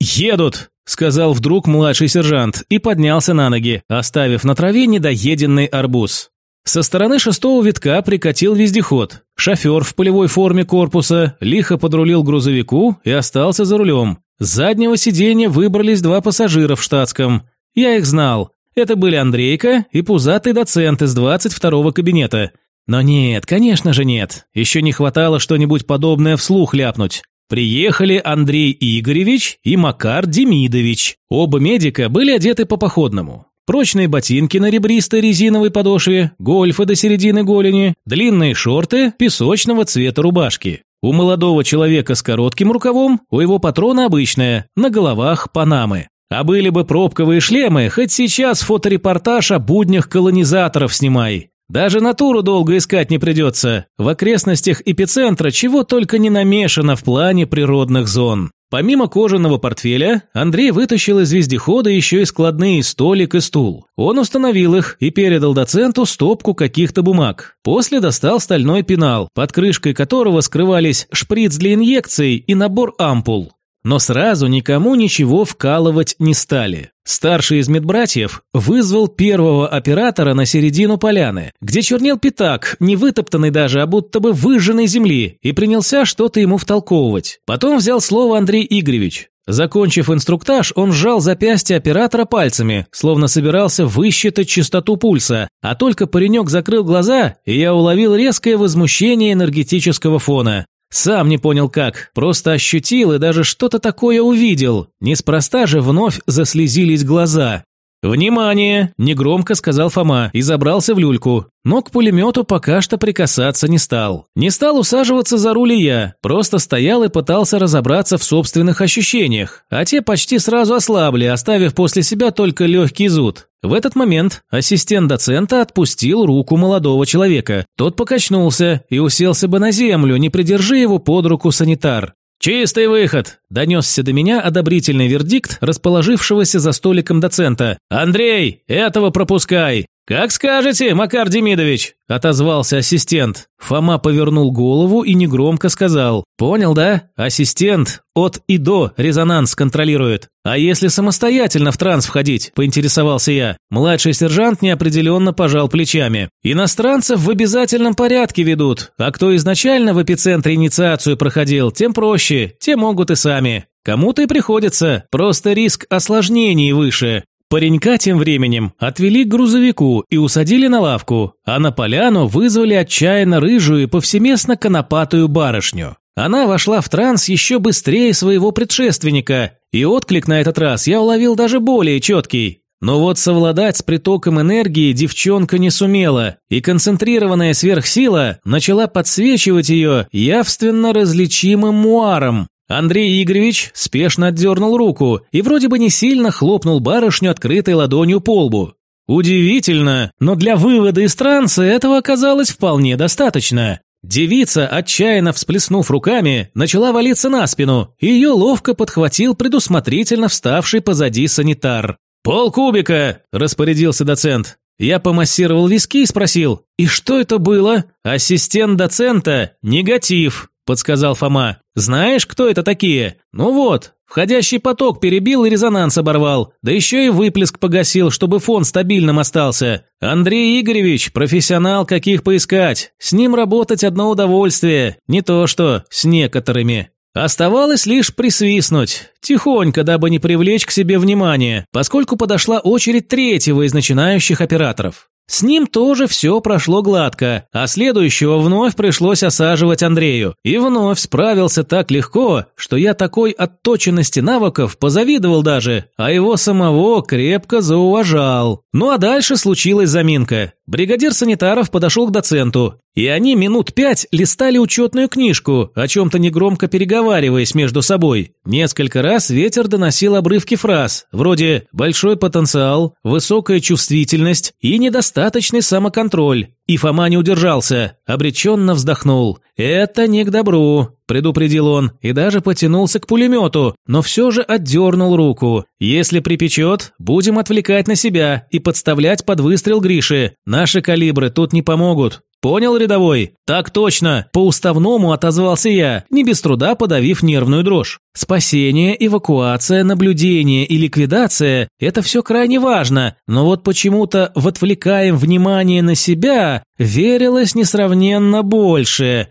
«Едут!» Сказал вдруг младший сержант и поднялся на ноги, оставив на траве недоеденный арбуз. Со стороны шестого витка прикатил вездеход. Шофер в полевой форме корпуса лихо подрулил грузовику и остался за рулем. С заднего сиденья выбрались два пассажира в штатском. Я их знал. Это были Андрейка и пузатый доцент из 22-го кабинета. Но нет, конечно же нет. Еще не хватало что-нибудь подобное вслух ляпнуть. Приехали Андрей Игоревич и Макар Демидович. Оба медика были одеты по походному. Прочные ботинки на ребристой резиновой подошве, гольфы до середины голени, длинные шорты песочного цвета рубашки. У молодого человека с коротким рукавом, у его патрона обычная, на головах панамы. А были бы пробковые шлемы, хоть сейчас фоторепортаж о буднях колонизаторов снимай. Даже натуру долго искать не придется. В окрестностях эпицентра чего только не намешано в плане природных зон. Помимо кожаного портфеля, Андрей вытащил из вездехода еще и складные столик и стул. Он установил их и передал доценту стопку каких-то бумаг. После достал стальной пенал, под крышкой которого скрывались шприц для инъекций и набор ампул. Но сразу никому ничего вкалывать не стали. Старший из медбратьев вызвал первого оператора на середину поляны, где чернел пятак, не вытоптанный даже, а будто бы выжженной земли, и принялся что-то ему втолковывать. Потом взял слово Андрей Игоревич. Закончив инструктаж, он сжал запястье оператора пальцами, словно собирался высчитать частоту пульса, а только паренек закрыл глаза, и я уловил резкое возмущение энергетического фона. Сам не понял как, просто ощутил и даже что-то такое увидел. Неспроста же вновь заслезились глаза. «Внимание!» – негромко сказал Фома и забрался в люльку. Но к пулемету пока что прикасаться не стал. Не стал усаживаться за руль я, просто стоял и пытался разобраться в собственных ощущениях, а те почти сразу ослабли, оставив после себя только легкий зуд. В этот момент ассистент доцента отпустил руку молодого человека. Тот покачнулся и уселся бы на землю, не придержи его под руку санитар. «Чистый выход!» – донесся до меня одобрительный вердикт расположившегося за столиком доцента. «Андрей, этого пропускай! «Как скажете, Макар Демидович!» – отозвался ассистент. Фома повернул голову и негромко сказал. «Понял, да? Ассистент от и до резонанс контролирует. А если самостоятельно в транс входить?» – поинтересовался я. Младший сержант неопределенно пожал плечами. «Иностранцев в обязательном порядке ведут, а кто изначально в эпицентре инициацию проходил, тем проще, те могут и сами. Кому-то и приходится, просто риск осложнений выше. Паренька тем временем отвели к грузовику и усадили на лавку, а на поляну вызвали отчаянно рыжую и повсеместно конопатую барышню. Она вошла в транс еще быстрее своего предшественника, и отклик на этот раз я уловил даже более четкий. Но вот совладать с притоком энергии девчонка не сумела, и концентрированная сверхсила начала подсвечивать ее явственно различимым муаром, Андрей Игоревич спешно отдернул руку и вроде бы не сильно хлопнул барышню открытой ладонью по лбу. Удивительно, но для вывода из транса этого оказалось вполне достаточно. Девица, отчаянно всплеснув руками, начала валиться на спину, и ее ловко подхватил предусмотрительно вставший позади санитар. «Пол кубика!» – распорядился доцент. Я помассировал виски и спросил, «И что это было?» «Ассистент доцента – негатив», – подсказал Фома. Знаешь, кто это такие? Ну вот, входящий поток перебил и резонанс оборвал, да еще и выплеск погасил, чтобы фон стабильным остался. Андрей Игоревич, профессионал, каких поискать. С ним работать одно удовольствие, не то что с некоторыми. Оставалось лишь присвистнуть, тихонько, дабы не привлечь к себе внимание, поскольку подошла очередь третьего из начинающих операторов. С ним тоже все прошло гладко, а следующего вновь пришлось осаживать Андрею. И вновь справился так легко, что я такой отточенности навыков позавидовал даже, а его самого крепко зауважал. Ну а дальше случилась заминка. Бригадир санитаров подошел к доценту, и они минут пять листали учетную книжку, о чем-то негромко переговариваясь между собой. Несколько раз ветер доносил обрывки фраз, вроде «большой потенциал», «высокая чувствительность» и «недостаточный самоконтроль». И Фома не удержался, обреченно вздохнул. «Это не к добру», – предупредил он, и даже потянулся к пулемету, но все же отдернул руку. «Если припечет, будем отвлекать на себя и подставлять под выстрел Гриши. Наши калибры тут не помогут. «Понял, рядовой?» «Так точно!» По уставному отозвался я, не без труда подавив нервную дрожь. Спасение, эвакуация, наблюдение и ликвидация – это все крайне важно, но вот почему-то в отвлекаем внимание на себя верилось несравненно больше.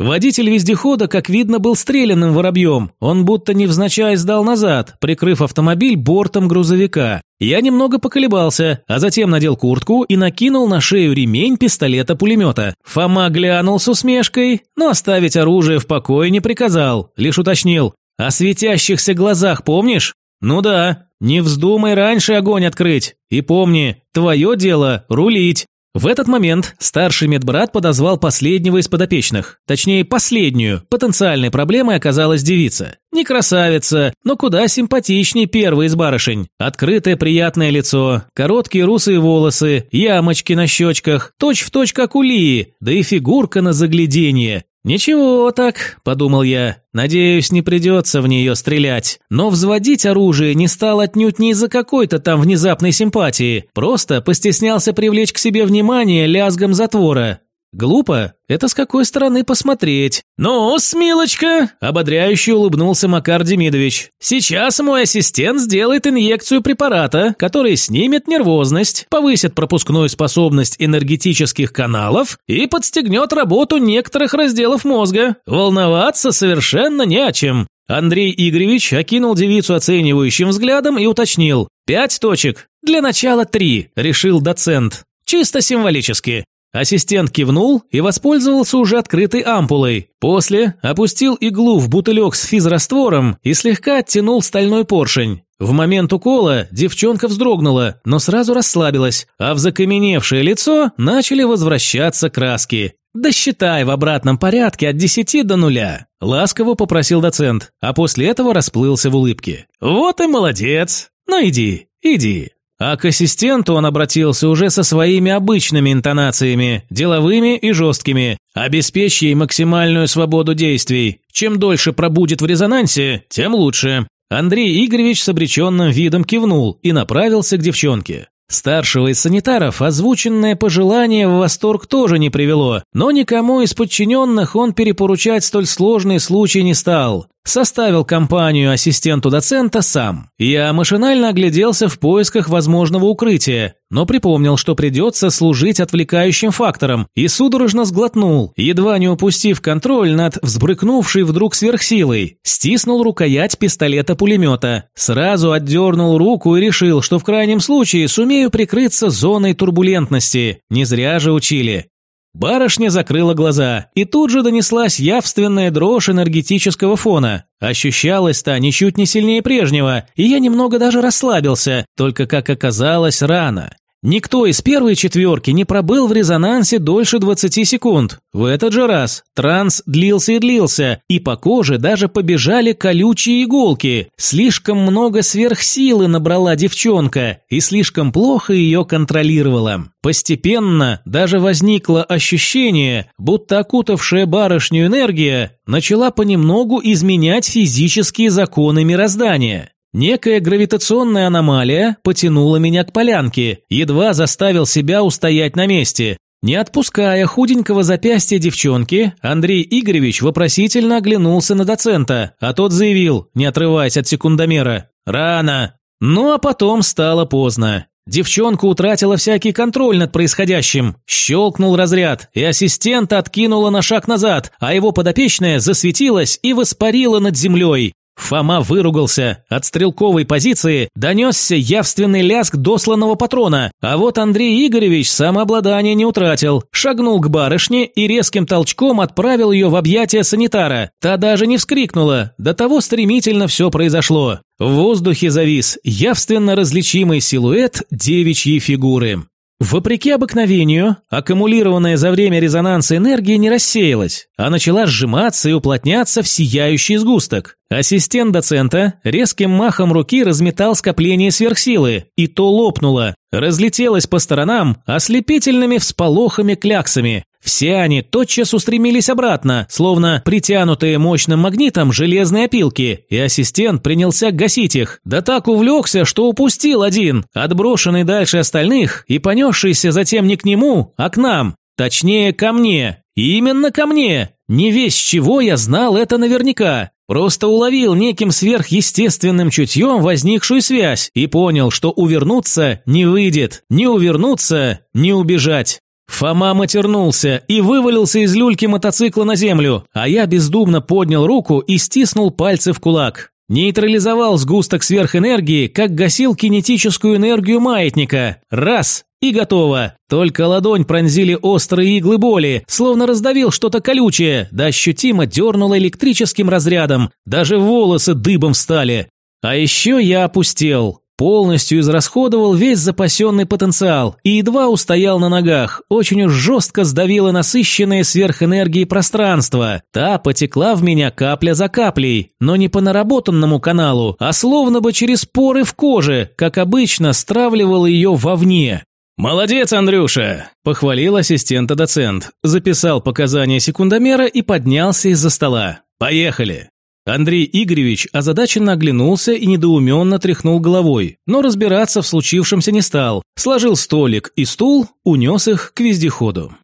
Водитель вездехода, как видно, был стрелянным воробьем. Он будто невзначай сдал назад, прикрыв автомобиль бортом грузовика. Я немного поколебался, а затем надел куртку и накинул на шею ремень пистолета-пулемета. Фома глянул с усмешкой, но оставить оружие в покое не приказал, лишь уточнил. «О светящихся глазах помнишь?» «Ну да, не вздумай раньше огонь открыть. И помни, твое дело – рулить. В этот момент старший медбрат подозвал последнего из подопечных. Точнее, последнюю. Потенциальной проблемой оказалась девица. Не красавица, но куда симпатичней первой из барышень. Открытое приятное лицо, короткие русые волосы, ямочки на щечках, точь в точь как у Лии, да и фигурка на загляденье. «Ничего так», – подумал я. «Надеюсь, не придется в нее стрелять. Но взводить оружие не стал отнюдь не из-за какой-то там внезапной симпатии. Просто постеснялся привлечь к себе внимание лязгом затвора. Глупо? Это с какой стороны посмотреть? «Ну, Смилочка!» – ободряюще улыбнулся Макар Демидович. «Сейчас мой ассистент сделает инъекцию препарата, который снимет нервозность, повысит пропускную способность энергетических каналов и подстегнет работу некоторых разделов мозга. Волноваться совершенно не о чем». Андрей Игоревич окинул девицу оценивающим взглядом и уточнил. «Пять точек. Для начала три», – решил доцент. Чисто символически. Ассистент кивнул и воспользовался уже открытой ампулой. После опустил иглу в бутылек с физраствором и слегка оттянул стальной поршень. В момент укола девчонка вздрогнула, но сразу расслабилась, а в закаменевшее лицо начали возвращаться краски. «Да считай в обратном порядке от десяти до нуля», – ласково попросил доцент, а после этого расплылся в улыбке. «Вот и молодец! Ну иди, иди». А к ассистенту он обратился уже со своими обычными интонациями, деловыми и жесткими. «Обеспечь ей максимальную свободу действий. Чем дольше пробудет в резонансе, тем лучше». Андрей Игоревич с обреченным видом кивнул и направился к девчонке. Старшего из санитаров озвученное пожелание в восторг тоже не привело, но никому из подчиненных он перепоручать столь сложный случай не стал. Составил компанию ассистенту доцента сам. Я машинально огляделся в поисках возможного укрытия, но припомнил, что придется служить отвлекающим фактором, и судорожно сглотнул, едва не упустив контроль над взбрыкнувшей вдруг сверхсилой. Стиснул рукоять пистолета-пулемета, сразу отдернул руку и решил, что в крайнем случае сумею прикрыться зоной турбулентности. Не зря же учили. Барышня закрыла глаза, и тут же донеслась явственная дрожь энергетического фона. Ощущалось-то ничуть не сильнее прежнего, и я немного даже расслабился, только, как оказалось, рано. Никто из первой четверки не пробыл в резонансе дольше 20 секунд. В этот же раз транс длился и длился, и по коже даже побежали колючие иголки. Слишком много сверхсилы набрала девчонка и слишком плохо ее контролировала. Постепенно даже возникло ощущение, будто окутавшая барышню энергия начала понемногу изменять физические законы мироздания. Некая гравитационная аномалия потянула меня к полянке, едва заставил себя устоять на месте. Не отпуская худенького запястья девчонки, Андрей Игоревич вопросительно оглянулся на доцента, а тот заявил, не отрываясь от секундомера, «Рано». Ну а потом стало поздно. Девчонка утратила всякий контроль над происходящим. Щелкнул разряд, и ассистента откинула на шаг назад, а его подопечная засветилась и воспарила над землей. Фома выругался. От стрелковой позиции донесся явственный лязг досланного патрона, а вот Андрей Игоревич самообладание не утратил, шагнул к барышне и резким толчком отправил ее в объятия санитара. Та даже не вскрикнула, до того стремительно все произошло. В воздухе завис явственно различимый силуэт девичьей фигуры. Вопреки обыкновению, аккумулированная за время резонанса энергия не рассеялась, а начала сжиматься и уплотняться в сияющий сгусток. Ассистент доцента резким махом руки разметал скопление сверхсилы, и то лопнуло, разлетелось по сторонам ослепительными всполохами-кляксами. Все они тотчас устремились обратно, словно притянутые мощным магнитом железные опилки, и ассистент принялся гасить их. Да так увлекся, что упустил один, отброшенный дальше остальных и понесшийся затем не к нему, а к нам. Точнее, ко мне. Именно ко мне. Не весь чего я знал это наверняка. Просто уловил неким сверхъестественным чутьем возникшую связь и понял, что увернуться не выйдет, не увернуться, не убежать. Фома матернулся и вывалился из люльки мотоцикла на землю, а я бездумно поднял руку и стиснул пальцы в кулак. Нейтрализовал сгусток сверхэнергии, как гасил кинетическую энергию маятника. Раз – и готово. Только ладонь пронзили острые иглы боли, словно раздавил что-то колючее, да ощутимо дернуло электрическим разрядом. Даже волосы дыбом встали. А еще я опустел. Полностью израсходовал весь запасенный потенциал и едва устоял на ногах, очень уж жестко сдавило насыщенное сверхэнергией пространство. Та потекла в меня капля за каплей, но не по наработанному каналу, а словно бы через поры в коже, как обычно стравливал ее вовне. «Молодец, Андрюша!» – похвалил ассистента доцент, записал показания секундомера и поднялся из-за стола. «Поехали!» Андрей Игоревич озадаченно оглянулся и недоуменно тряхнул головой, но разбираться в случившемся не стал, сложил столик и стул, унес их к вездеходу.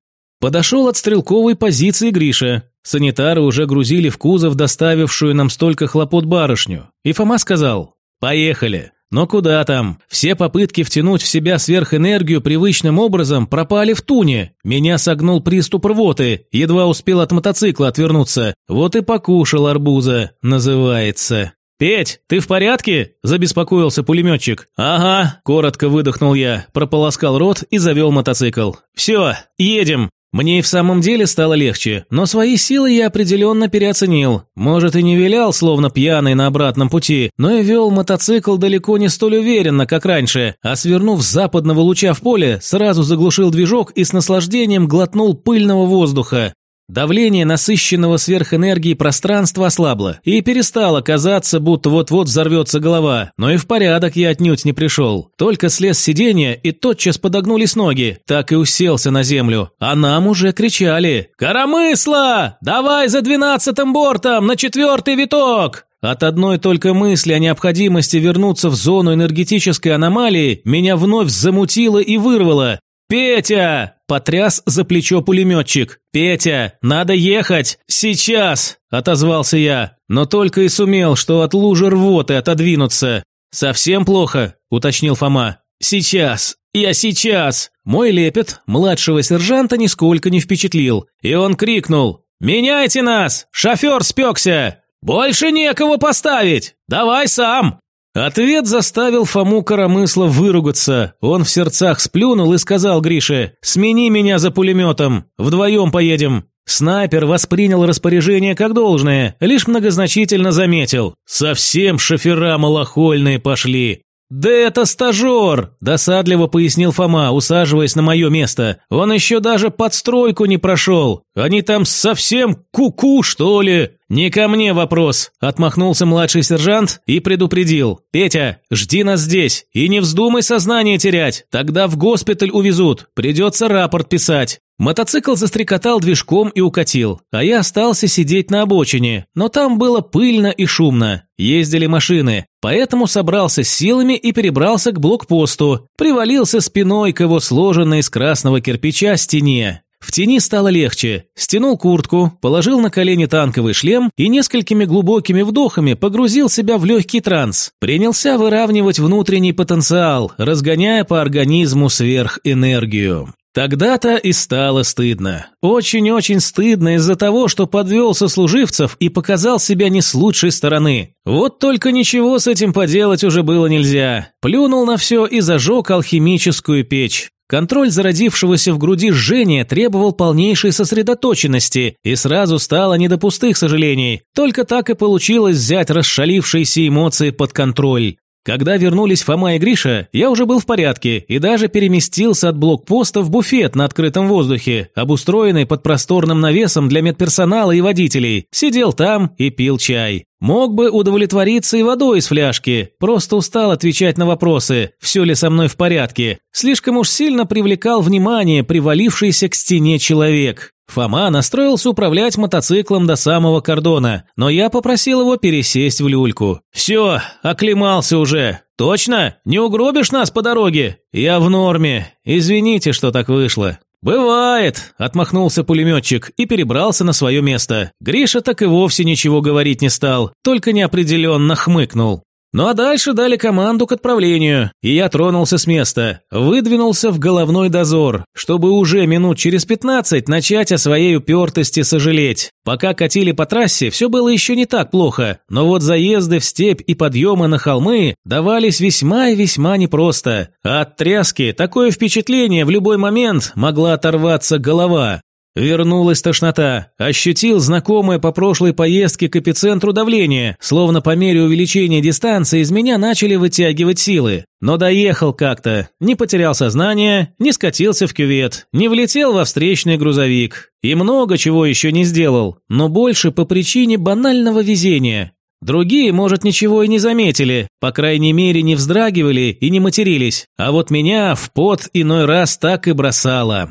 Подошел от стрелковой позиции Гриша. Санитары уже грузили в кузов доставившую нам столько хлопот барышню. И Фома сказал «Поехали». Но куда там? Все попытки втянуть в себя сверхэнергию привычным образом пропали в туне. Меня согнул приступ рвоты, едва успел от мотоцикла отвернуться. Вот и покушал арбуза, называется. «Петь, ты в порядке?» – забеспокоился пулеметчик. «Ага», – коротко выдохнул я, прополоскал рот и завел мотоцикл. «Все, едем». Мне и в самом деле стало легче, но свои силы я определенно переоценил. Может, и не вилял, словно пьяный на обратном пути, но и вел мотоцикл далеко не столь уверенно, как раньше, а свернув с западного луча в поле, сразу заглушил движок и с наслаждением глотнул пыльного воздуха. Давление насыщенного сверхэнергией пространства ослабло, и перестало казаться, будто вот-вот взорвется голова, но и в порядок я отнюдь не пришел. Только слез с сиденья, и тотчас подогнулись ноги, так и уселся на землю. А нам уже кричали «Коромысла! Давай за двенадцатым бортом, на четвертый виток!» От одной только мысли о необходимости вернуться в зону энергетической аномалии меня вновь замутило и вырвало. «Петя!» – потряс за плечо пулеметчик. «Петя, надо ехать! Сейчас!» – отозвался я, но только и сумел, что от лужи рвоты отодвинуться. «Совсем плохо?» – уточнил Фома. «Сейчас! Я сейчас!» Мой лепет младшего сержанта нисколько не впечатлил, и он крикнул. «Меняйте нас! Шофер спекся! Больше некого поставить! Давай сам!» Ответ заставил Фому Коромысла выругаться. Он в сердцах сплюнул и сказал Грише «Смени меня за пулеметом, вдвоем поедем». Снайпер воспринял распоряжение как должное, лишь многозначительно заметил «Совсем шофера малохольные пошли». «Да это стажер!» – досадливо пояснил Фома, усаживаясь на мое место. «Он еще даже подстройку не прошел. Они там совсем куку, -ку, что ли?» «Не ко мне вопрос», – отмахнулся младший сержант и предупредил. «Петя, жди нас здесь и не вздумай сознание терять, тогда в госпиталь увезут, придется рапорт писать». Мотоцикл застрекотал движком и укатил, а я остался сидеть на обочине, но там было пыльно и шумно. Ездили машины, поэтому собрался с силами и перебрался к блокпосту, привалился спиной к его сложенной из красного кирпича стене. В тени стало легче. Стянул куртку, положил на колени танковый шлем и несколькими глубокими вдохами погрузил себя в легкий транс. Принялся выравнивать внутренний потенциал, разгоняя по организму сверхэнергию. Тогда-то и стало стыдно. Очень-очень стыдно из-за того, что подвел сослуживцев и показал себя не с лучшей стороны. Вот только ничего с этим поделать уже было нельзя. Плюнул на все и зажег алхимическую печь. Контроль зародившегося в груди жжения требовал полнейшей сосредоточенности, и сразу стало не до пустых сожалений. Только так и получилось взять расшалившиеся эмоции под контроль. Когда вернулись Фома и Гриша, я уже был в порядке и даже переместился от блокпоста в буфет на открытом воздухе, обустроенный под просторным навесом для медперсонала и водителей. Сидел там и пил чай. Мог бы удовлетвориться и водой из фляжки, просто устал отвечать на вопросы, все ли со мной в порядке. Слишком уж сильно привлекал внимание привалившийся к стене человек. Фома настроился управлять мотоциклом до самого кордона, но я попросил его пересесть в люльку. «Все, оклемался уже. Точно? Не угробишь нас по дороге? Я в норме. Извините, что так вышло». «Бывает», – отмахнулся пулеметчик и перебрался на свое место. Гриша так и вовсе ничего говорить не стал, только неопределенно хмыкнул. Ну а дальше дали команду к отправлению, и я тронулся с места, выдвинулся в головной дозор, чтобы уже минут через пятнадцать начать о своей упертости сожалеть. Пока катили по трассе, все было еще не так плохо, но вот заезды в степь и подъемы на холмы давались весьма и весьма непросто. А от тряски такое впечатление в любой момент могла оторваться голова. Вернулась тошнота. Ощутил знакомое по прошлой поездке к эпицентру давление, словно по мере увеличения дистанции из меня начали вытягивать силы. Но доехал как-то, не потерял сознание, не скатился в кювет, не влетел во встречный грузовик. И много чего еще не сделал, но больше по причине банального везения. Другие, может, ничего и не заметили, по крайней мере, не вздрагивали и не матерились, а вот меня в пот иной раз так и бросало.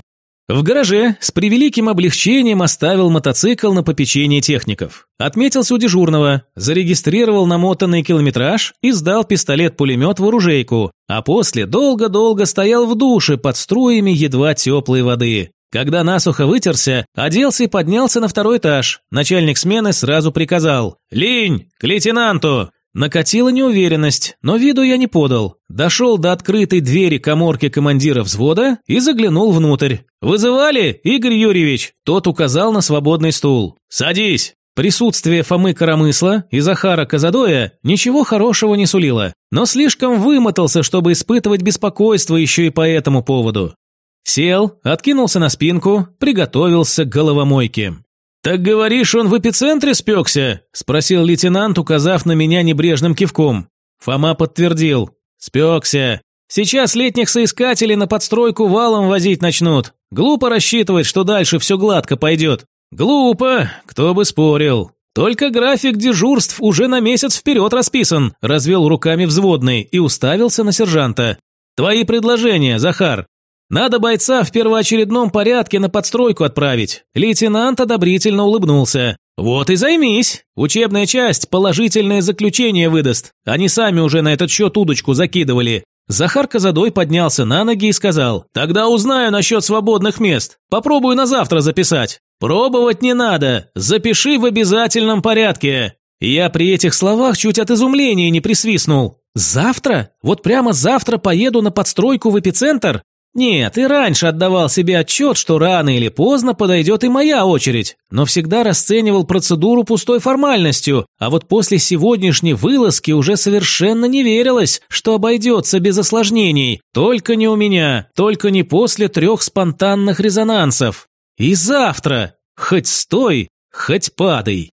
В гараже с превеликим облегчением оставил мотоцикл на попечение техников. Отметился у дежурного, зарегистрировал намотанный километраж и сдал пистолет-пулемет в оружейку, а после долго-долго стоял в душе под струями едва теплой воды. Когда насухо вытерся, оделся и поднялся на второй этаж. Начальник смены сразу приказал «Линь, к лейтенанту!» Накатила неуверенность, но виду я не подал. Дошел до открытой двери коморки командира взвода и заглянул внутрь. «Вызывали, Игорь Юрьевич?» Тот указал на свободный стул. «Садись!» Присутствие Фомы Коромысла и Захара Казадоя ничего хорошего не сулило, но слишком вымотался, чтобы испытывать беспокойство еще и по этому поводу. Сел, откинулся на спинку, приготовился к головомойке. «Так говоришь, он в эпицентре спекся?» – спросил лейтенант, указав на меня небрежным кивком. Фома подтвердил. «Спекся. Сейчас летних соискателей на подстройку валом возить начнут. Глупо рассчитывать, что дальше все гладко пойдет. Глупо, кто бы спорил. Только график дежурств уже на месяц вперед расписан», – развел руками взводный и уставился на сержанта. «Твои предложения, Захар?» Надо бойца в первоочередном порядке на подстройку отправить. Лейтенант одобрительно улыбнулся. Вот и займись. Учебная часть положительное заключение выдаст. Они сами уже на этот счет удочку закидывали. Захар Казадой поднялся на ноги и сказал, «Тогда узнаю насчет свободных мест. Попробую на завтра записать». «Пробовать не надо. Запиши в обязательном порядке». Я при этих словах чуть от изумления не присвистнул. «Завтра? Вот прямо завтра поеду на подстройку в эпицентр? Нет, и раньше отдавал себе отчет, что рано или поздно подойдет и моя очередь, но всегда расценивал процедуру пустой формальностью, а вот после сегодняшней вылазки уже совершенно не верилось, что обойдется без осложнений, только не у меня, только не после трех спонтанных резонансов. И завтра, хоть стой, хоть падай.